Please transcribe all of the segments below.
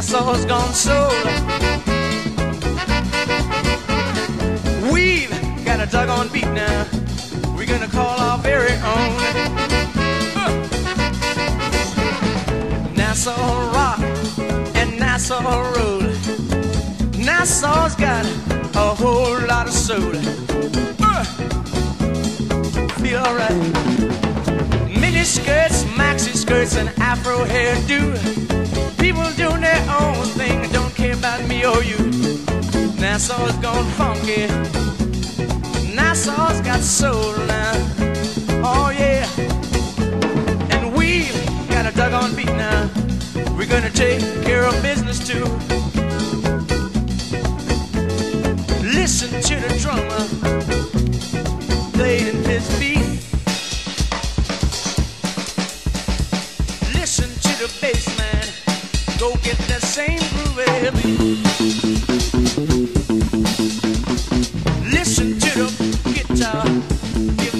Nassau's gone soul. We've got a doggone beat now. We're gonna call our very own. Uh. Nassau Rock and Nassau Road. Nassau's got a whole lot of soul. Feel alright. Mini skirts, maxi skirts, and afro hairdo. Nassau's gone funky. Nassau's got soul now. Oh yeah. And we got a doggone beat now. We're gonna take care of business too. Listen to the drummer playing his beat. Listen to the bass man. Go get that same groove beat.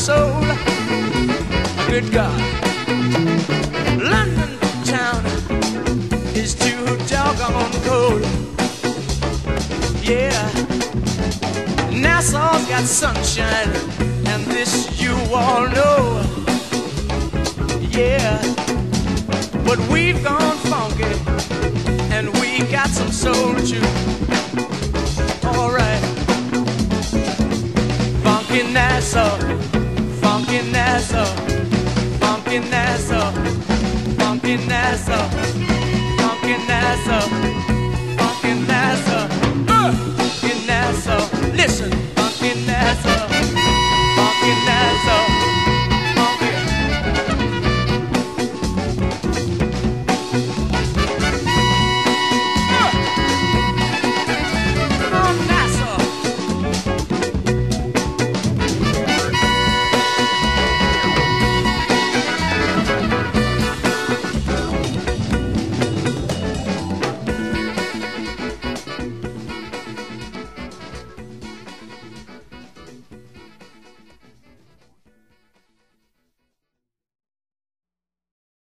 soul. Good God. London town is too doggone cold. Yeah. Nassau's got sunshine, and this you all know. Yeah. But we've gone funky, and we got some soul too. Alright. Funky Nassau, Nassau, pumpkin Nassau, pumpkin Nassau, pumpkin Nassau, pumpkin Nassau, uh, pumpkin Nassau. Listen, pumpkin Nassau, pumpkin Nassau.